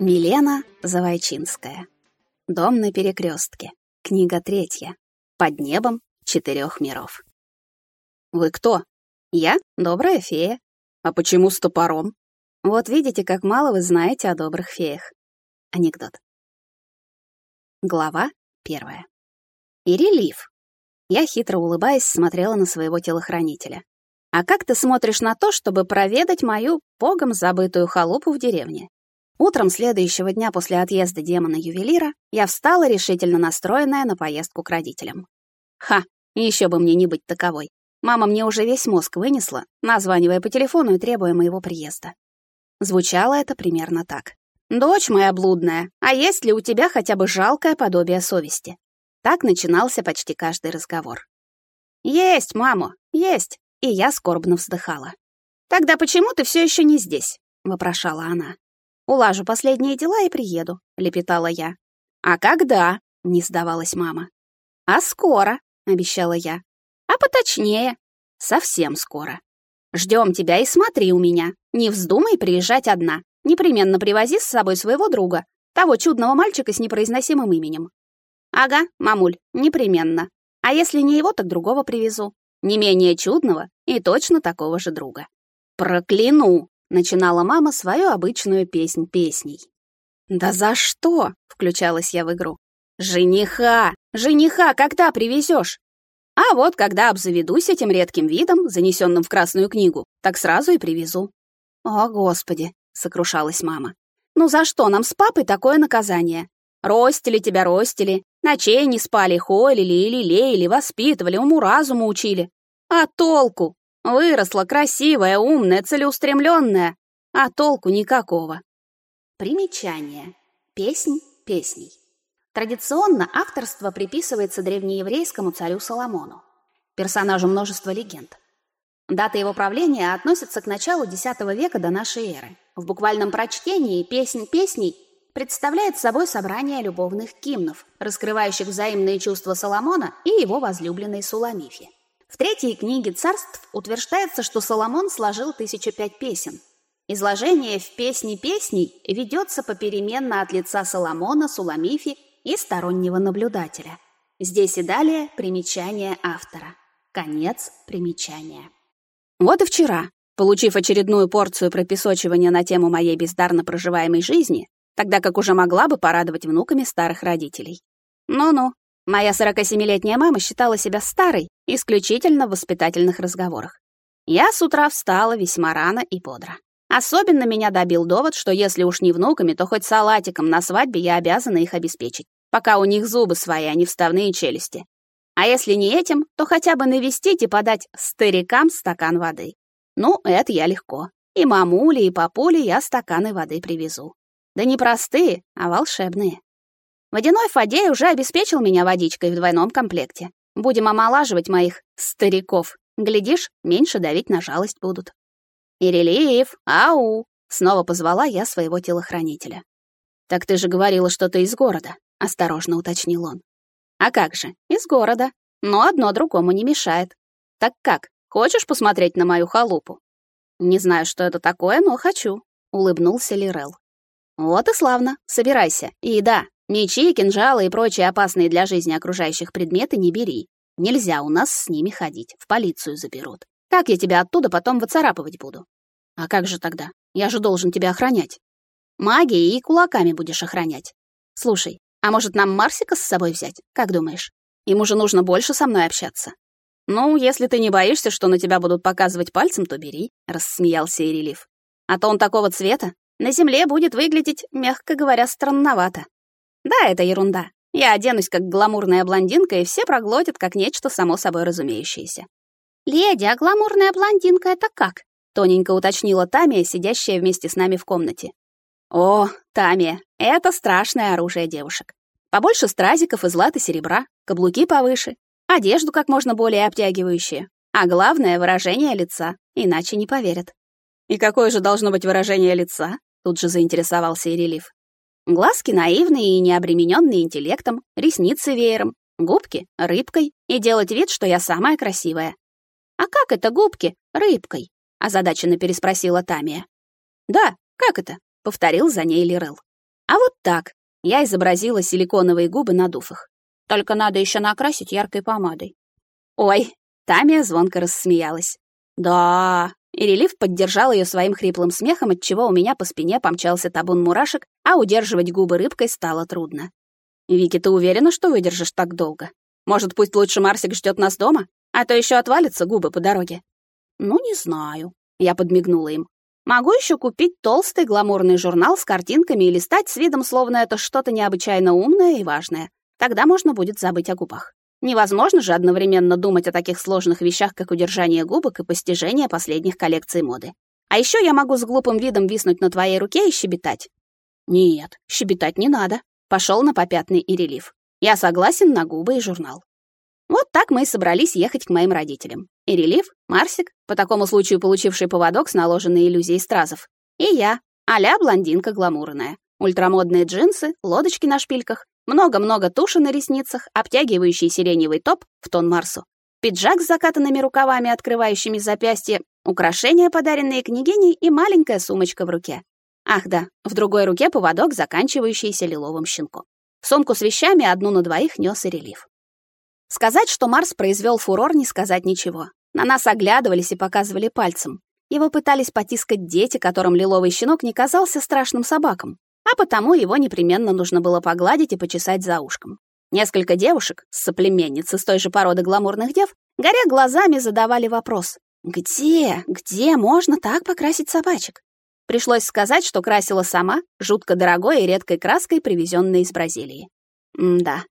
Милена Завойчинская. Дом на перекрестке. Книга третья. Под небом четырех миров. Вы кто? Я добрая фея. А почему с топором? Вот видите, как мало вы знаете о добрых феях. Анекдот. Глава первая. И релиф. Я хитро улыбаясь смотрела на своего телохранителя. А как ты смотришь на то, чтобы проведать мою богом забытую халупу в деревне? Утром следующего дня после отъезда демона-ювелира я встала решительно настроенная на поездку к родителям. Ха, еще бы мне не быть таковой. Мама мне уже весь мозг вынесла, названивая по телефону и требуя моего приезда. Звучало это примерно так. «Дочь моя блудная, а есть ли у тебя хотя бы жалкое подобие совести?» Так начинался почти каждый разговор. «Есть, мама, есть!» И я скорбно вздыхала. «Тогда почему ты все еще не здесь?» — вопрошала она. Улажу последние дела и приеду», — лепетала я. «А когда?» — не сдавалась мама. «А скоро», — обещала я. «А поточнее. Совсем скоро. Ждем тебя и смотри у меня. Не вздумай приезжать одна. Непременно привози с собой своего друга, того чудного мальчика с непроизносимым именем». «Ага, мамуль, непременно. А если не его, так другого привезу. Не менее чудного и точно такого же друга». «Прокляну!» Начинала мама свою обычную песнь песней. «Да за что?» — включалась я в игру. «Жениха! Жениха когда привезешь?» «А вот когда обзаведусь этим редким видом, занесенным в Красную книгу, так сразу и привезу». «О, Господи!» — сокрушалась мама. «Ну за что нам с папой такое наказание? Ростили тебя, ростили, ночей не спали, холили и лелеяли, воспитывали, уму-разуму учили. А толку? Выросла красивая, умная, целеустремленная, а толку никакого. Примечание. Песнь песней. Традиционно авторство приписывается древнееврейскому царю Соломону, персонажу множества легенд. Дата его правления относится к началу X века до нашей эры. В буквальном прочтении «Песнь песней» представляет собой собрание любовных гимнов, раскрывающих взаимные чувства Соломона и его возлюбленной Суламифи. В третьей книге царств утверждается, что Соломон сложил тысячу пять песен. Изложение в «Песни песней» ведется попеременно от лица Соломона, Суламифи и стороннего наблюдателя. Здесь и далее примечание автора. Конец примечания. Вот и вчера, получив очередную порцию пропесочивания на тему моей бездарно проживаемой жизни, тогда как уже могла бы порадовать внуками старых родителей. Ну-ну, Моя 47-летняя мама считала себя старой исключительно в воспитательных разговорах. Я с утра встала весьма рано и бодро. Особенно меня добил довод, что если уж не внуками, то хоть салатиком на свадьбе я обязана их обеспечить, пока у них зубы свои, а не вставные челюсти. А если не этим, то хотя бы навестить и подать старикам стакан воды. Ну, это я легко. И мамуле, и папуле я стаканы воды привезу. Да не простые, а волшебные. Водяной Фадей уже обеспечил меня водичкой в двойном комплекте. Будем омолаживать моих стариков. Глядишь, меньше давить на жалость будут. «Ирелиев, ау!» — снова позвала я своего телохранителя. «Так ты же говорила, что ты из города», — осторожно уточнил он. «А как же, из города. Но одно другому не мешает. Так как, хочешь посмотреть на мою халупу?» «Не знаю, что это такое, но хочу», — улыбнулся Лирел. «Вот и славно. Собирайся. И да, Мечи, кинжалы и прочие опасные для жизни окружающих предметы не бери. Нельзя у нас с ними ходить, в полицию заберут. Как я тебя оттуда потом выцарапывать буду? А как же тогда? Я же должен тебя охранять. Магией и кулаками будешь охранять. Слушай, а может нам Марсика с собой взять? Как думаешь? Ему же нужно больше со мной общаться. Ну, если ты не боишься, что на тебя будут показывать пальцем, то бери, рассмеялся Ирелив. А то он такого цвета. На земле будет выглядеть, мягко говоря, странновато. Да, это ерунда. Я оденусь как гламурная блондинка, и все проглотят как нечто само собой разумеющееся. «Леди, а гламурная блондинка — это как?» — тоненько уточнила Тамия, сидящая вместе с нами в комнате. «О, Тамия, это страшное оружие девушек. Побольше стразиков из латы серебра, каблуки повыше, одежду как можно более обтягивающую, а главное — выражение лица, иначе не поверят». «И какое же должно быть выражение лица?» — тут же заинтересовался Ирелив. Глазки наивные и необремененные интеллектом, ресницы веером, губки — рыбкой, и делать вид, что я самая красивая. «А как это губки рыбкой?» — озадаченно переспросила Тамия. «Да, как это?» — повторил за ней Лирел. А вот так. Я изобразила силиконовые губы, надув их. Только надо еще накрасить яркой помадой. Ой, Тамия звонко рассмеялась. Да, и Релиф поддержал ее своим хриплым смехом, отчего у меня по спине помчался табун мурашек, а удерживать губы рыбкой стало трудно. «Вики, ты уверена, что выдержишь так долго? Может, пусть лучше Марсик ждет нас дома? А то еще отвалятся губы по дороге». «Ну, не знаю», — я подмигнула им. «Могу еще купить толстый гламурный журнал с картинками и листать с видом, словно это что-то необычайно умное и важное. Тогда можно будет забыть о губах. Невозможно же одновременно думать о таких сложных вещах, как удержание губок и постижение последних коллекций моды. А еще я могу с глупым видом виснуть на твоей руке и щебетать. Нет, щебетать не надо. Пошел на попятный и релиф. Я согласен на губы и журнал. Вот так мы и собрались ехать к моим родителям. И релиф, Марсик, по такому случаю получивший поводок с наложенной иллюзией стразов, и я, а блондинка гламурная. Ультрамодные джинсы, лодочки на шпильках, много-много туши на ресницах, обтягивающий сиреневый топ в тон Марсу, пиджак с закатанными рукавами, открывающими запястье, украшения, подаренные княгиней, и маленькая сумочка в руке. Ах да, в другой руке поводок, заканчивающийся лиловым щенком. Сумку с вещами одну на двоих нёс и релиф. Сказать, что Марс произвел фурор, не сказать ничего. На нас оглядывались и показывали пальцем. Его пытались потискать дети, которым лиловый щенок не казался страшным собакам а потому его непременно нужно было погладить и почесать за ушком. Несколько девушек, соплеменниц из той же породы гламурных дев, горя глазами задавали вопрос. «Где, где можно так покрасить собачек?» Пришлось сказать, что красила сама, жутко дорогой и редкой краской, привезенной из Бразилии. М-да.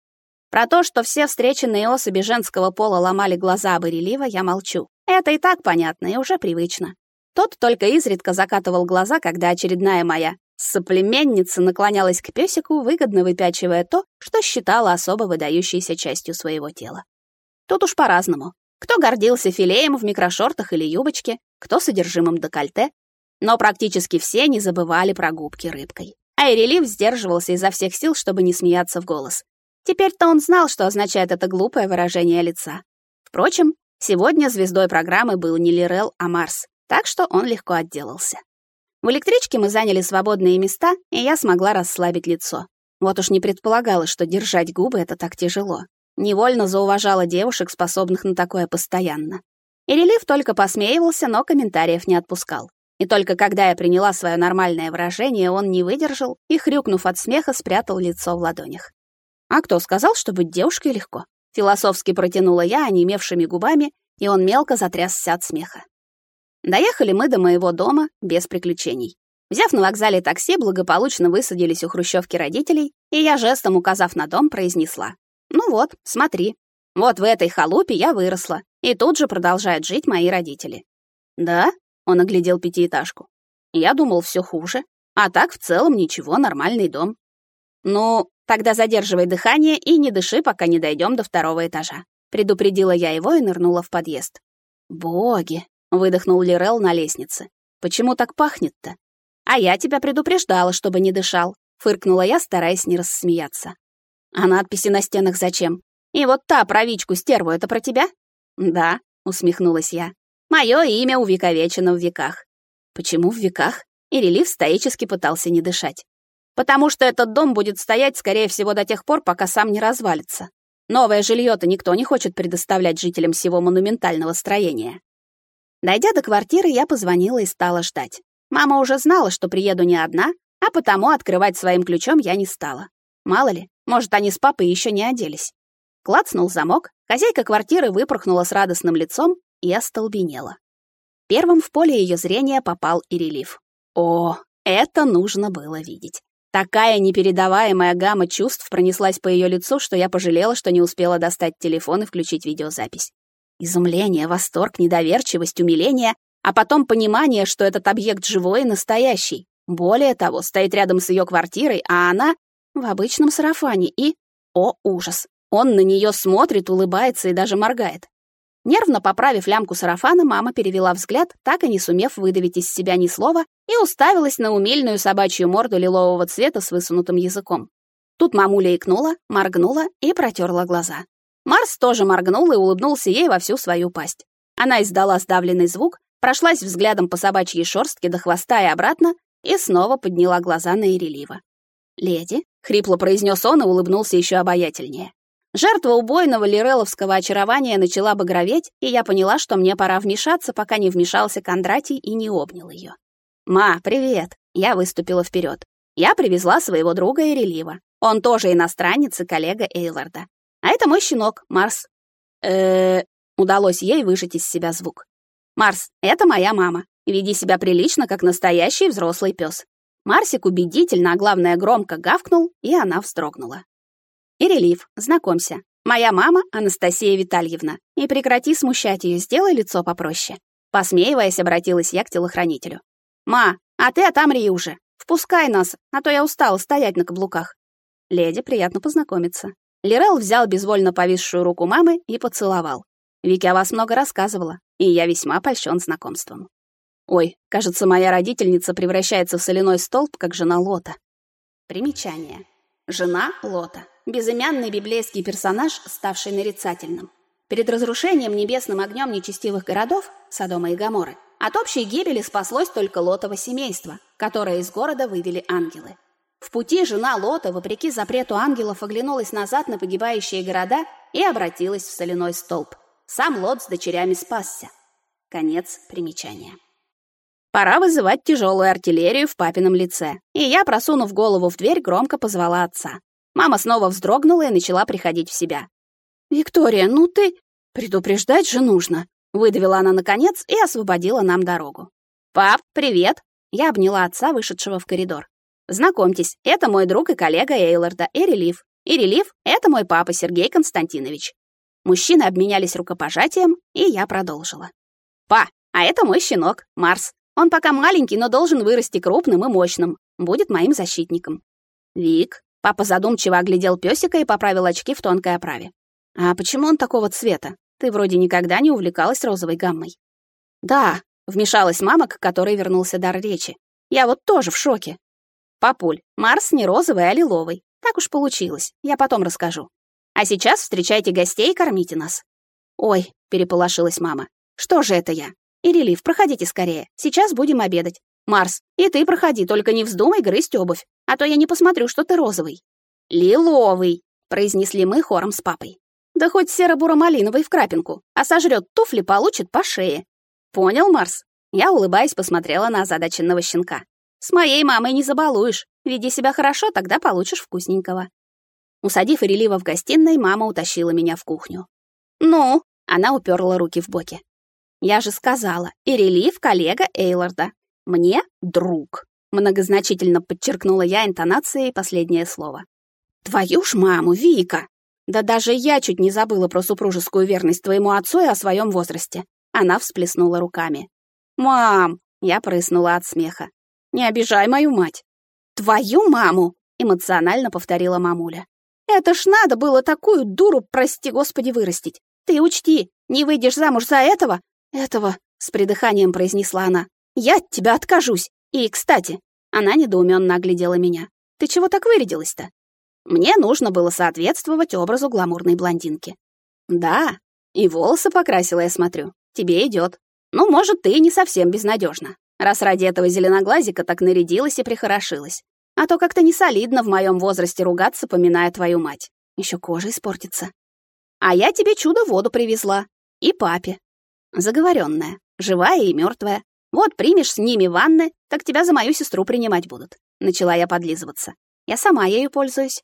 Про то, что все встреченные особи женского пола ломали глаза об Ирелива, я молчу. Это и так понятно и уже привычно. Тот только изредка закатывал глаза, когда очередная моя Соплеменница наклонялась к песику, выгодно выпячивая то, что считала особо выдающейся частью своего тела. Тут уж по-разному. Кто гордился филеем в микрошортах или юбочке, кто содержимым декольте, но практически все не забывали про губки рыбкой. А Эрелив сдерживался изо всех сил, чтобы не смеяться в голос. Теперь-то он знал, что означает это глупое выражение лица. Впрочем, сегодня звездой программы был не Лирел, а Марс, так что он легко отделался. В электричке мы заняли свободные места, и я смогла расслабить лицо. Вот уж не предполагала, что держать губы — это так тяжело. Невольно зауважала девушек, способных на такое постоянно. И релиф только посмеивался, но комментариев не отпускал. И только когда я приняла свое нормальное выражение, он не выдержал и, хрюкнув от смеха, спрятал лицо в ладонях. «А кто сказал, что быть девушкой легко?» Философски протянула я онемевшими губами, и он мелко затрясся от смеха. Доехали мы до моего дома без приключений. Взяв на вокзале такси, благополучно высадились у хрущевки родителей, и я жестом указав на дом, произнесла. «Ну вот, смотри. Вот в этой халупе я выросла, и тут же продолжают жить мои родители». «Да?» — он оглядел пятиэтажку. «Я думал, все хуже. А так, в целом, ничего, нормальный дом». «Ну, тогда задерживай дыхание и не дыши, пока не дойдем до второго этажа», — предупредила я его и нырнула в подъезд. «Боги, выдохнул Лирел на лестнице. Почему так пахнет-то? А я тебя предупреждала, чтобы не дышал, фыркнула я, стараясь не рассмеяться. А надписи на стенах зачем? И вот та правичку стерву это про тебя? Да, усмехнулась я. Мое имя увековечено в веках. Почему в веках? И релиф стоически пытался не дышать. Потому что этот дом будет стоять, скорее всего, до тех пор, пока сам не развалится. Новое жилье-то никто не хочет предоставлять жителям всего монументального строения. Дойдя до квартиры, я позвонила и стала ждать. Мама уже знала, что приеду не одна, а потому открывать своим ключом я не стала. Мало ли, может, они с папой еще не оделись. Клацнул замок, хозяйка квартиры выпорхнула с радостным лицом и остолбенела. Первым в поле ее зрения попал и релиф. О, это нужно было видеть. Такая непередаваемая гамма чувств пронеслась по ее лицу, что я пожалела, что не успела достать телефон и включить видеозапись. Изумление, восторг, недоверчивость, умиление, а потом понимание, что этот объект живой и настоящий. Более того, стоит рядом с ее квартирой, а она в обычном сарафане и... О, ужас! Он на нее смотрит, улыбается и даже моргает. Нервно поправив лямку сарафана, мама перевела взгляд, так и не сумев выдавить из себя ни слова, и уставилась на умельную собачью морду лилового цвета с высунутым языком. Тут мамуля икнула, моргнула и протерла глаза. Марс тоже моргнул и улыбнулся ей во всю свою пасть. Она издала сдавленный звук, прошлась взглядом по собачьей шорстке до хвоста и обратно и снова подняла глаза на Ирелива. «Леди», — хрипло произнес он и улыбнулся еще обаятельнее. Жертва убойного лиреловского очарования начала багроветь, и я поняла, что мне пора вмешаться, пока не вмешался Кондратий и не обнял ее. «Ма, привет!» Я выступила вперед. Я привезла своего друга Эрелива. Он тоже иностранец и коллега Эйларда. А это мой щенок, Марс. э Удалось ей выжать из себя звук. «Марс, это моя мама. Веди себя прилично, как настоящий взрослый пес. Марсик убедительно, а главное громко гавкнул, и она вздрогнула. «Ирелив, знакомься. Моя мама Анастасия Витальевна. И прекрати смущать ее, сделай лицо попроще». Посмеиваясь, обратилась я к телохранителю. «Ма, а ты отомри уже. Впускай нас, а то я устала стоять на каблуках». «Леди, приятно познакомиться». Лирел взял безвольно повисшую руку мамы и поцеловал. Вики о вас много рассказывала, и я весьма польщен знакомством. Ой, кажется, моя родительница превращается в соляной столб, как жена Лота. Примечание. Жена Лота. Безымянный библейский персонаж, ставший нарицательным. Перед разрушением небесным огнем нечестивых городов, Содома и Гоморры, от общей гибели спаслось только Лотово семейство, которое из города вывели ангелы. В пути жена Лота, вопреки запрету ангелов, оглянулась назад на погибающие города и обратилась в соляной столб. Сам Лот с дочерями спасся. Конец примечания. Пора вызывать тяжелую артиллерию в папином лице. И я, просунув голову в дверь, громко позвала отца. Мама снова вздрогнула и начала приходить в себя. «Виктория, ну ты...» «Предупреждать же нужно», — выдавила она наконец и освободила нам дорогу. «Пап, привет!» Я обняла отца, вышедшего в коридор. «Знакомьтесь, это мой друг и коллега Эйларда, Эрелив. Эрелив — это мой папа Сергей Константинович. Мужчины обменялись рукопожатием, и я продолжила. «Па, а это мой щенок, Марс. Он пока маленький, но должен вырасти крупным и мощным. Будет моим защитником». «Вик». Папа задумчиво оглядел пёсика и поправил очки в тонкой оправе. «А почему он такого цвета? Ты вроде никогда не увлекалась розовой гаммой». «Да», — вмешалась мама, к которой вернулся дар речи. «Я вот тоже в шоке». «Папуль, Марс не розовый, а лиловый. Так уж получилось. Я потом расскажу. А сейчас встречайте гостей и кормите нас». «Ой», — переполошилась мама, — «что же это я? Ирелив, проходите скорее, сейчас будем обедать. Марс, и ты проходи, только не вздумай грызть обувь, а то я не посмотрю, что ты розовый». «Лиловый», — произнесли мы хором с папой. «Да хоть серо-буро-малиновый в крапинку, а сожрет туфли, получит по шее». «Понял, Марс?» Я, улыбаясь, посмотрела на озадаченного щенка. «С моей мамой не забалуешь. Веди себя хорошо, тогда получишь вкусненького». Усадив Ирелива в гостиной, мама утащила меня в кухню. «Ну?» — она уперла руки в боки. «Я же сказала, Ирелив — коллега Эйларда. Мне — друг», — многозначительно подчеркнула я интонацией последнее слово. «Твою ж маму, Вика! Да даже я чуть не забыла про супружескую верность твоему отцу и о своем возрасте». Она всплеснула руками. «Мам!» — я прыснула от смеха. «Не обижай мою мать!» «Твою маму!» — эмоционально повторила мамуля. Это ж надо было такую дуру, прости господи, вырастить. Ты учти, не выйдешь замуж за этого, этого, с придыханием произнесла она. Я от тебя откажусь. И, кстати, она недоуменно оглядела меня. Ты чего так вырядилась-то? Мне нужно было соответствовать образу гламурной блондинки. Да, и волосы покрасила, я смотрю. Тебе идет. Ну, может, ты не совсем безнадежна, раз ради этого зеленоглазика так нарядилась и прихорошилась. А то как-то не солидно в моем возрасте ругаться, поминая твою мать. Еще кожа испортится. А я тебе чудо-воду привезла. И папе. Заговоренная, живая и мертвая. Вот примешь с ними ванны, так тебя за мою сестру принимать будут. Начала я подлизываться. Я сама ею пользуюсь.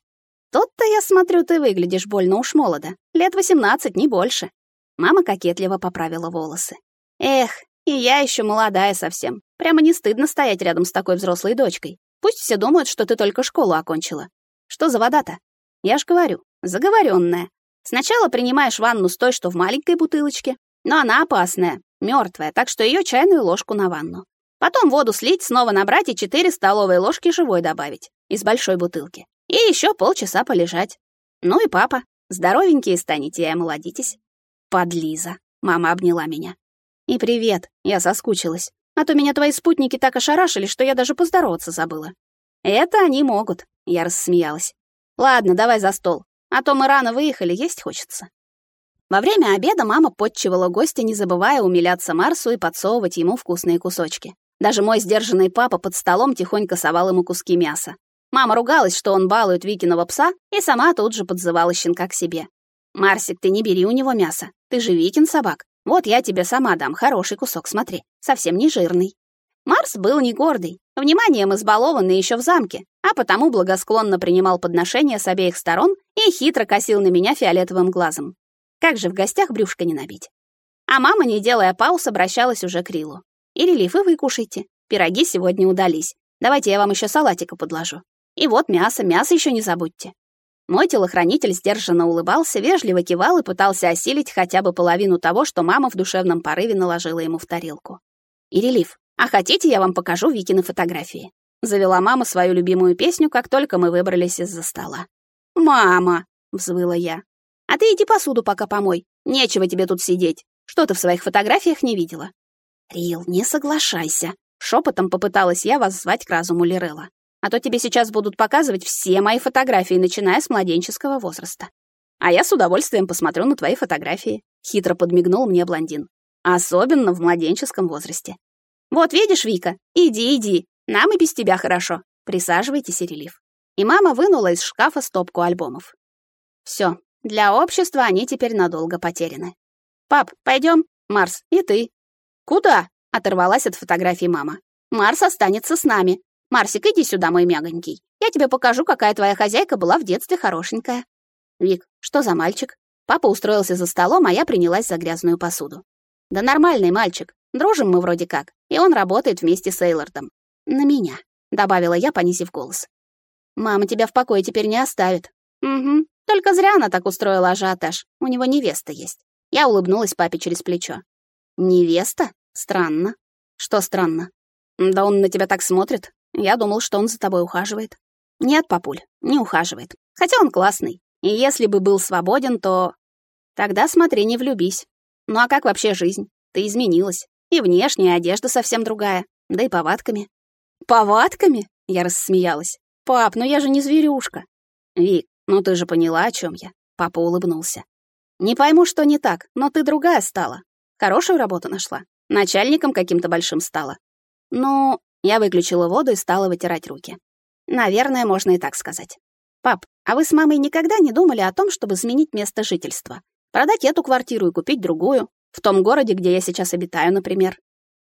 Тот-то, я смотрю, ты выглядишь больно уж молодо. Лет восемнадцать, не больше. Мама кокетливо поправила волосы. Эх, и я еще молодая совсем. Прямо не стыдно стоять рядом с такой взрослой дочкой. Пусть все думают, что ты только школу окончила. Что за вода-то? Я ж говорю, заговоренная. Сначала принимаешь ванну с той, что в маленькой бутылочке, но она опасная, мертвая, так что ее чайную ложку на ванну. Потом воду слить, снова набрать и 4 столовые ложки живой добавить из большой бутылки. И еще полчаса полежать. Ну и папа, здоровенькие станете и омолодитесь. Подлиза. Мама обняла меня. И привет, я соскучилась. А то меня твои спутники так ошарашили, что я даже поздороваться забыла. Это они могут, я рассмеялась. Ладно, давай за стол, а то мы рано выехали, есть хочется. Во время обеда мама подчивала гостя, не забывая умиляться Марсу и подсовывать ему вкусные кусочки. Даже мой сдержанный папа под столом тихонько совал ему куски мяса. Мама ругалась, что он балует Викиного пса, и сама тут же подзывала щенка к себе. «Марсик, ты не бери у него мясо. Ты же Викин собак. Вот я тебе сама дам хороший кусок, смотри. Совсем не жирный». Марс был не гордый, вниманием избалованный еще в замке, а потому благосклонно принимал подношения с обеих сторон и хитро косил на меня фиолетовым глазом. Как же в гостях брюшко не набить? А мама, не делая пауз, обращалась уже к Рилу. «И релифы вы кушайте. Пироги сегодня удались. Давайте я вам еще салатика подложу. И вот мясо, мясо еще не забудьте». Мой телохранитель сдержанно улыбался, вежливо кивал и пытался осилить хотя бы половину того, что мама в душевном порыве наложила ему в тарелку. «И релиф, а хотите, я вам покажу Викины фотографии?» Завела мама свою любимую песню, как только мы выбрались из-за стола. «Мама!» — взвыла я. «А ты иди посуду пока помой. Нечего тебе тут сидеть. Что ты в своих фотографиях не видела?» «Рил, не соглашайся», — шепотом попыталась я воззвать к разуму Лирелла. «А то тебе сейчас будут показывать все мои фотографии, начиная с младенческого возраста. А я с удовольствием посмотрю на твои фотографии», — хитро подмигнул мне блондин. «Особенно в младенческом возрасте. Вот видишь, Вика, иди, иди, нам и без тебя хорошо. Присаживайтесь, Релиф». И мама вынула из шкафа стопку альбомов. Все, для общества они теперь надолго потеряны. «Пап, пойдем? Марс, и ты». «Куда?» — оторвалась от фотографии мама. «Марс останется с нами. Марсик, иди сюда, мой мягонький. Я тебе покажу, какая твоя хозяйка была в детстве хорошенькая». «Вик, что за мальчик?» Папа устроился за столом, а я принялась за грязную посуду. «Да нормальный мальчик. Дружим мы вроде как. И он работает вместе с Эйлордом. На меня», — добавила я, понизив голос. «Мама тебя в покое теперь не оставит». «Угу. Только зря она так устроила ажиотаж. У него невеста есть. Я улыбнулась папе через плечо. «Невеста? Странно». «Что странно?» «Да он на тебя так смотрит. Я думал, что он за тобой ухаживает». «Нет, папуль, не ухаживает. Хотя он классный. И если бы был свободен, то...» «Тогда смотри, не влюбись. Ну а как вообще жизнь? Ты изменилась. И внешняя одежда совсем другая. Да и повадками». «Повадками?» — я рассмеялась. «Пап, ну я же не зверюшка». «Вик, ну ты же поняла, о чем я». Папа улыбнулся. Не пойму, что не так, но ты другая стала. Хорошую работу нашла. Начальником каким-то большим стала. Ну, я выключила воду и стала вытирать руки. Наверное, можно и так сказать. Пап, а вы с мамой никогда не думали о том, чтобы сменить место жительства? Продать эту квартиру и купить другую? В том городе, где я сейчас обитаю, например.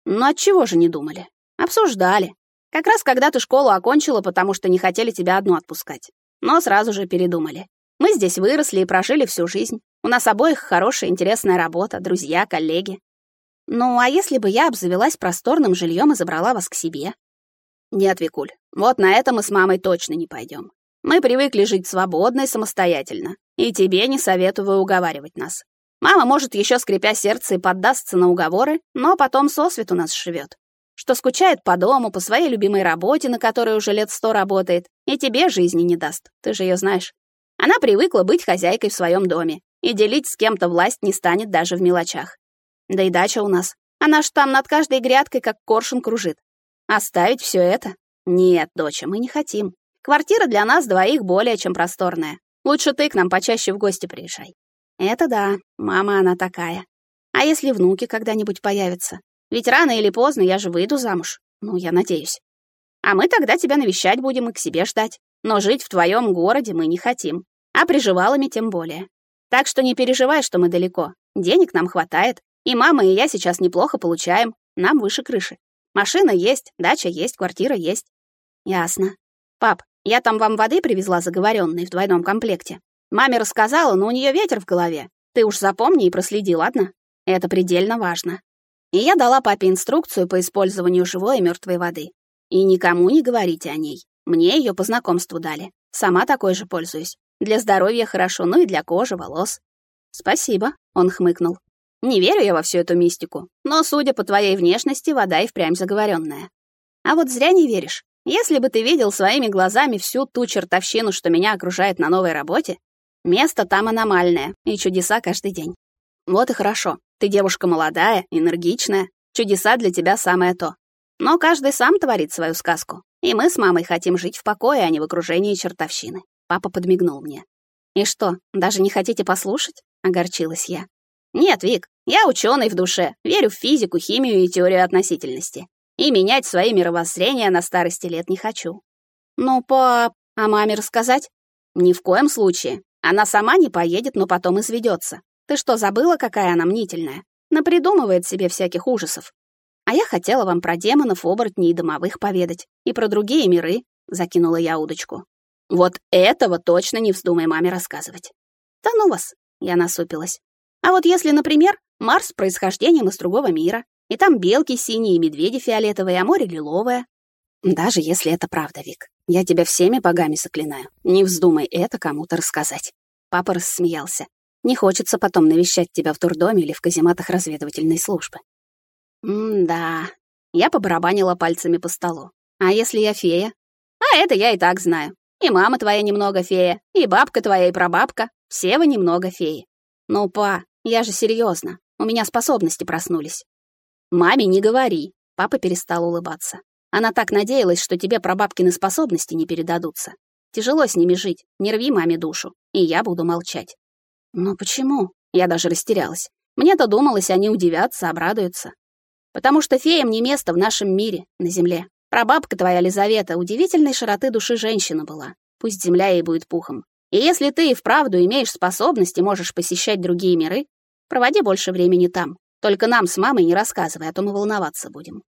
Ну, от чего же не думали? Обсуждали. Как раз когда ты школу окончила, потому что не хотели тебя одну отпускать. Но сразу же передумали. Мы здесь выросли и прожили всю жизнь. У нас обоих хорошая, интересная работа, друзья, коллеги. Ну, а если бы я обзавелась просторным жильем и забрала вас к себе? Нет, Викуль, вот на это мы с мамой точно не пойдем. Мы привыкли жить свободно и самостоятельно, и тебе не советую уговаривать нас. Мама, может, еще скрипя сердце и поддастся на уговоры, но потом сосвет у нас живет. Что скучает по дому, по своей любимой работе, на которой уже лет сто работает, и тебе жизни не даст, ты же ее знаешь. Она привыкла быть хозяйкой в своем доме и делить с кем-то власть не станет даже в мелочах. Да и дача у нас. Она ж там над каждой грядкой как коршун кружит. Оставить все это? Нет, доча, мы не хотим. Квартира для нас двоих более чем просторная. Лучше ты к нам почаще в гости приезжай. Это да, мама она такая. А если внуки когда-нибудь появятся? Ведь рано или поздно я же выйду замуж. Ну, я надеюсь. А мы тогда тебя навещать будем и к себе ждать. Но жить в твоем городе мы не хотим а приживалами тем более. Так что не переживай, что мы далеко. Денег нам хватает, и мама и я сейчас неплохо получаем, нам выше крыши. Машина есть, дача есть, квартира есть. Ясно. Пап, я там вам воды привезла заговоренной в двойном комплекте. Маме рассказала, но у нее ветер в голове. Ты уж запомни и проследи, ладно? Это предельно важно. И я дала папе инструкцию по использованию живой и мертвой воды. И никому не говорите о ней. Мне ее по знакомству дали. Сама такой же пользуюсь. Для здоровья хорошо, ну и для кожи, волос. Спасибо, он хмыкнул. Не верю я во всю эту мистику, но, судя по твоей внешности, вода и впрямь заговоренная. А вот зря не веришь. Если бы ты видел своими глазами всю ту чертовщину, что меня окружает на новой работе, место там аномальное, и чудеса каждый день. Вот и хорошо. Ты девушка молодая, энергичная. Чудеса для тебя самое то. Но каждый сам творит свою сказку. И мы с мамой хотим жить в покое, а не в окружении чертовщины. Папа подмигнул мне. «И что, даже не хотите послушать?» — огорчилась я. «Нет, Вик, я ученый в душе, верю в физику, химию и теорию относительности. И менять свои мировоззрения на старости лет не хочу». Ну, пап, а маме рассказать? Ни в коем случае. Она сама не поедет, но потом изведется. Ты что, забыла, какая она мнительная? Напридумывает себе всяких ужасов. А я хотела вам про демонов, оборотней и домовых поведать. И про другие миры, закинула я удочку. Вот этого точно не вздумай маме рассказывать. Да ну вас, я насупилась. А вот если, например, Марс происхождением из другого мира, и там белки синие, медведи фиолетовые, а море лиловое. Даже если это правда, Вик, я тебя всеми богами заклинаю. Не вздумай это кому-то рассказать. Папа рассмеялся. Не хочется потом навещать тебя в турдоме или в казематах разведывательной службы. М-да. Я побарабанила пальцами по столу. А если я фея? А это я и так знаю. И мама твоя немного фея, и бабка твоя, и прабабка. Все вы немного феи. Ну, па, я же серьезно. У меня способности проснулись. Маме не говори. Папа перестал улыбаться. Она так надеялась, что тебе прабабкины способности не передадутся. Тяжело с ними жить, не рви маме душу, и я буду молчать. Но почему? Я даже растерялась. Мне-то думалось, они удивятся, обрадуются. Потому что феям не место в нашем мире, на земле. Прабабка твоя Лизавета удивительной широты души женщина была. Пусть земля ей будет пухом. И если ты и вправду имеешь способности, можешь посещать другие миры, проводи больше времени там. Только нам с мамой не рассказывай, а то мы волноваться будем.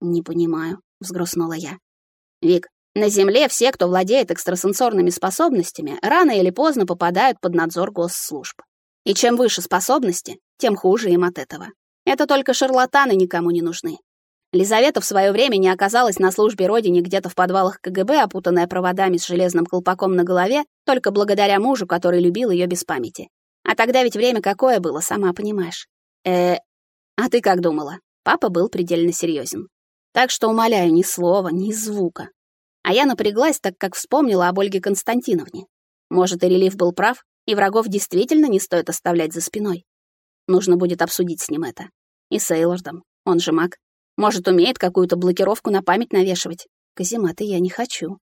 Не понимаю, взгрустнула я. Вик, на Земле все, кто владеет экстрасенсорными способностями, рано или поздно попадают под надзор госслужб. И чем выше способности, тем хуже им от этого. Это только шарлатаны никому не нужны. Лизавета в свое время не оказалась на службе родине где-то в подвалах КГБ, опутанная проводами с железным колпаком на голове, только благодаря мужу, который любил ее без памяти. А тогда ведь время какое было, сама понимаешь. Э, а ты как думала? Папа был предельно серьезен. Так что умоляю, ни слова, ни звука. А я напряглась, так как вспомнила об Ольге Константиновне. Может, и релиф был прав, и врагов действительно не стоит оставлять за спиной. Нужно будет обсудить с ним это. И с Эйлордом, он же маг. Может, умеет какую-то блокировку на память навешивать. Казематы я не хочу.